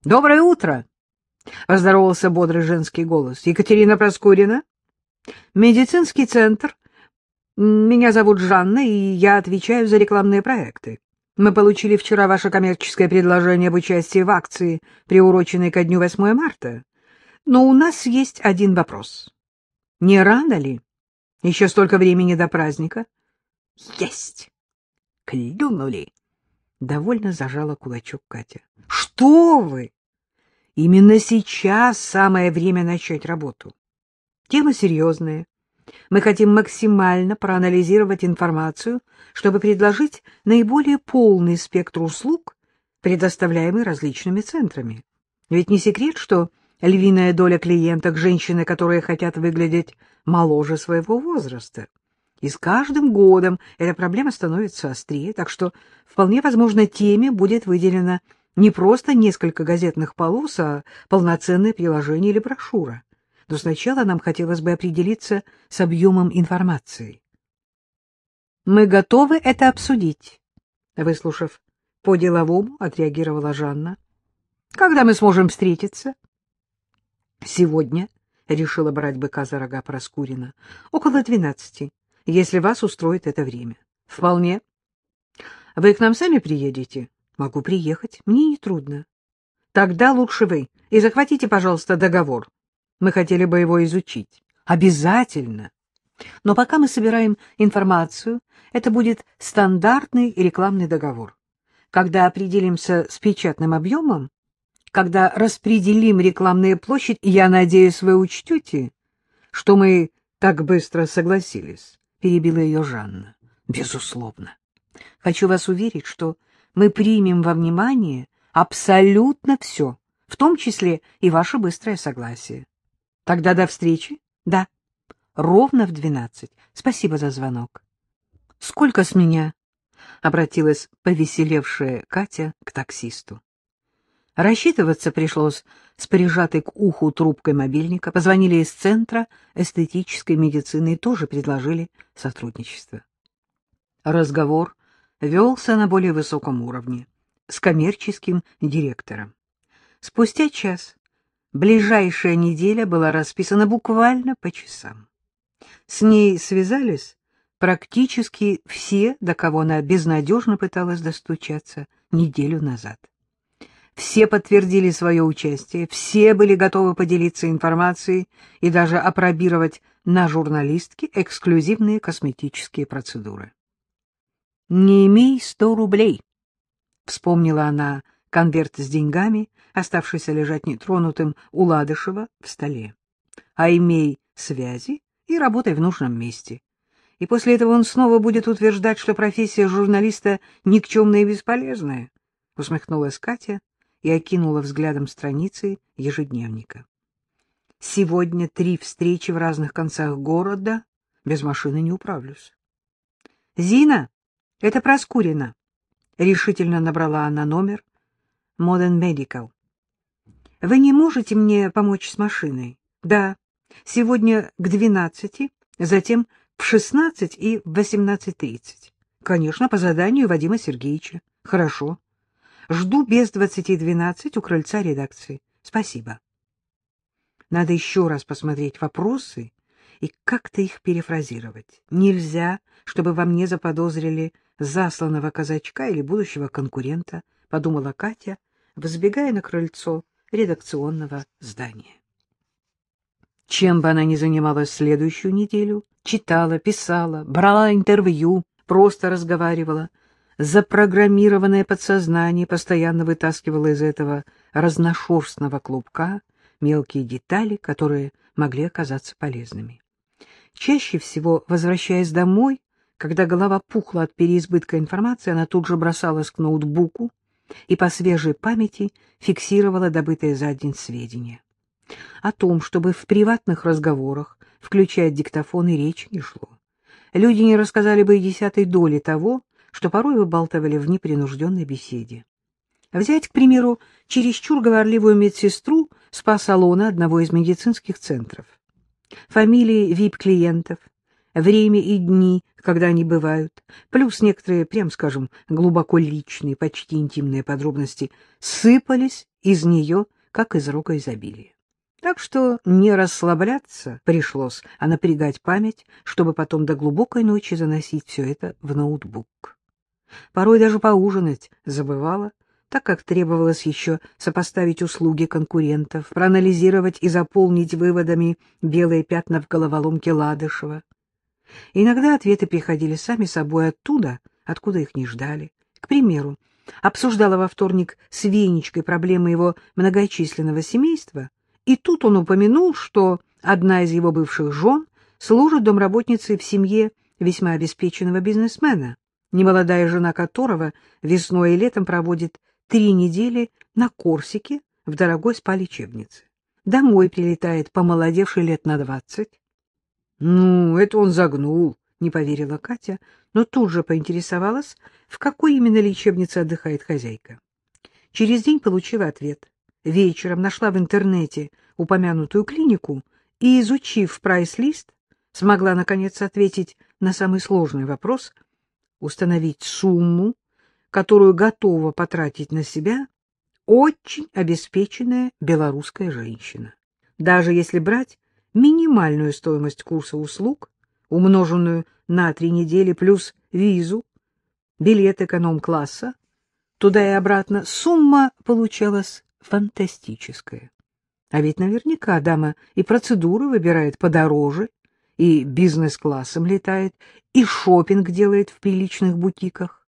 — Доброе утро! — поздоровался бодрый женский голос. — Екатерина Проскурина? — Медицинский центр. Меня зовут Жанна, и я отвечаю за рекламные проекты. Мы получили вчера ваше коммерческое предложение об участии в акции, приуроченной ко дню 8 марта. Но у нас есть один вопрос. Не рано ли? Еще столько времени до праздника. — Есть! Клюнули! Довольно зажала кулачок Катя. — Что вы! Именно сейчас самое время начать работу. Тема серьезная. Мы хотим максимально проанализировать информацию, чтобы предложить наиболее полный спектр услуг, предоставляемый различными центрами. Ведь не секрет, что львиная доля клиенток — женщины, которые хотят выглядеть моложе своего возраста. И с каждым годом эта проблема становится острее, так что вполне возможно теме будет выделено не просто несколько газетных полос, а полноценное приложение или брошюра. Но сначала нам хотелось бы определиться с объемом информации. «Мы готовы это обсудить», — выслушав по-деловому, отреагировала Жанна. «Когда мы сможем встретиться?» «Сегодня», — решила брать быка за рога Проскурина, — «около двенадцати если вас устроит это время. — Вполне. — Вы к нам сами приедете? — Могу приехать. Мне не трудно. — Тогда лучше вы. И захватите, пожалуйста, договор. Мы хотели бы его изучить. — Обязательно. Но пока мы собираем информацию, это будет стандартный рекламный договор. Когда определимся с печатным объемом, когда распределим рекламные площадь, я надеюсь, вы учтете, что мы так быстро согласились. — перебила ее Жанна. — Безусловно. Хочу вас уверить, что мы примем во внимание абсолютно все, в том числе и ваше быстрое согласие. Тогда до встречи? Да. Ровно в двенадцать. Спасибо за звонок. — Сколько с меня? — обратилась повеселевшая Катя к таксисту. Рассчитываться пришлось с прижатой к уху трубкой мобильника. Позвонили из центра эстетической медицины и тоже предложили сотрудничество. Разговор велся на более высоком уровне, с коммерческим директором. Спустя час ближайшая неделя была расписана буквально по часам. С ней связались практически все, до кого она безнадежно пыталась достучаться неделю назад. Все подтвердили свое участие, все были готовы поделиться информацией и даже опробировать на журналистке эксклюзивные косметические процедуры. «Не имей сто рублей», — вспомнила она конверт с деньгами, оставшийся лежать нетронутым у Ладышева в столе. «А имей связи и работай в нужном месте». И после этого он снова будет утверждать, что профессия журналиста никчемная и бесполезная, — усмехнулась Катя, и окинула взглядом страницы ежедневника. Сегодня три встречи в разных концах города. Без машины не управлюсь. — Зина, это Проскурина. Решительно набрала она номер. Modern Medical. — Вы не можете мне помочь с машиной? — Да. Сегодня к двенадцати, затем в шестнадцать и в восемнадцать тридцать. — Конечно, по заданию Вадима Сергеевича. — Хорошо. — Жду без двадцати двенадцать у крыльца редакции. Спасибо. Надо еще раз посмотреть вопросы и как-то их перефразировать. Нельзя, чтобы во мне заподозрили засланного казачка или будущего конкурента, подумала Катя, взбегая на крыльцо редакционного здания. Чем бы она ни занималась следующую неделю, читала, писала, брала интервью, просто разговаривала, запрограммированное подсознание постоянно вытаскивало из этого разношерстного клубка мелкие детали, которые могли оказаться полезными. Чаще всего, возвращаясь домой, когда голова пухла от переизбытка информации, она тут же бросалась к ноутбуку и по свежей памяти фиксировала добытые за день сведения. О том, чтобы в приватных разговорах включать диктофон и речь не шло. Люди не рассказали бы и десятой доли того, что порой выбалтывали в непринужденной беседе. Взять, к примеру, чересчур говорливую медсестру спа-салона одного из медицинских центров. Фамилии вип-клиентов, время и дни, когда они бывают, плюс некоторые, прям скажем, глубоко личные, почти интимные подробности, сыпались из нее, как из рока изобилия. Так что не расслабляться пришлось, а напрягать память, чтобы потом до глубокой ночи заносить все это в ноутбук. Порой даже поужинать забывала, так как требовалось еще сопоставить услуги конкурентов, проанализировать и заполнить выводами белые пятна в головоломке Ладышева. Иногда ответы приходили сами собой оттуда, откуда их не ждали. К примеру, обсуждала во вторник с Венечкой проблемы его многочисленного семейства, и тут он упомянул, что одна из его бывших жен служит домработницей в семье весьма обеспеченного бизнесмена, немолодая жена которого весной и летом проводит три недели на Корсике в дорогой спа-лечебнице. Домой прилетает помолодевший лет на двадцать. — Ну, это он загнул, — не поверила Катя, но тут же поинтересовалась, в какой именно лечебнице отдыхает хозяйка. Через день получила ответ. Вечером нашла в интернете упомянутую клинику и, изучив прайс-лист, смогла, наконец, ответить на самый сложный вопрос — установить сумму, которую готова потратить на себя очень обеспеченная белорусская женщина. Даже если брать минимальную стоимость курса услуг, умноженную на три недели плюс визу, билет эконом-класса, туда и обратно, сумма получалась фантастическая. А ведь наверняка дама и процедуры выбирает подороже, и бизнес-классом летает, и шопинг делает в приличных бутиках.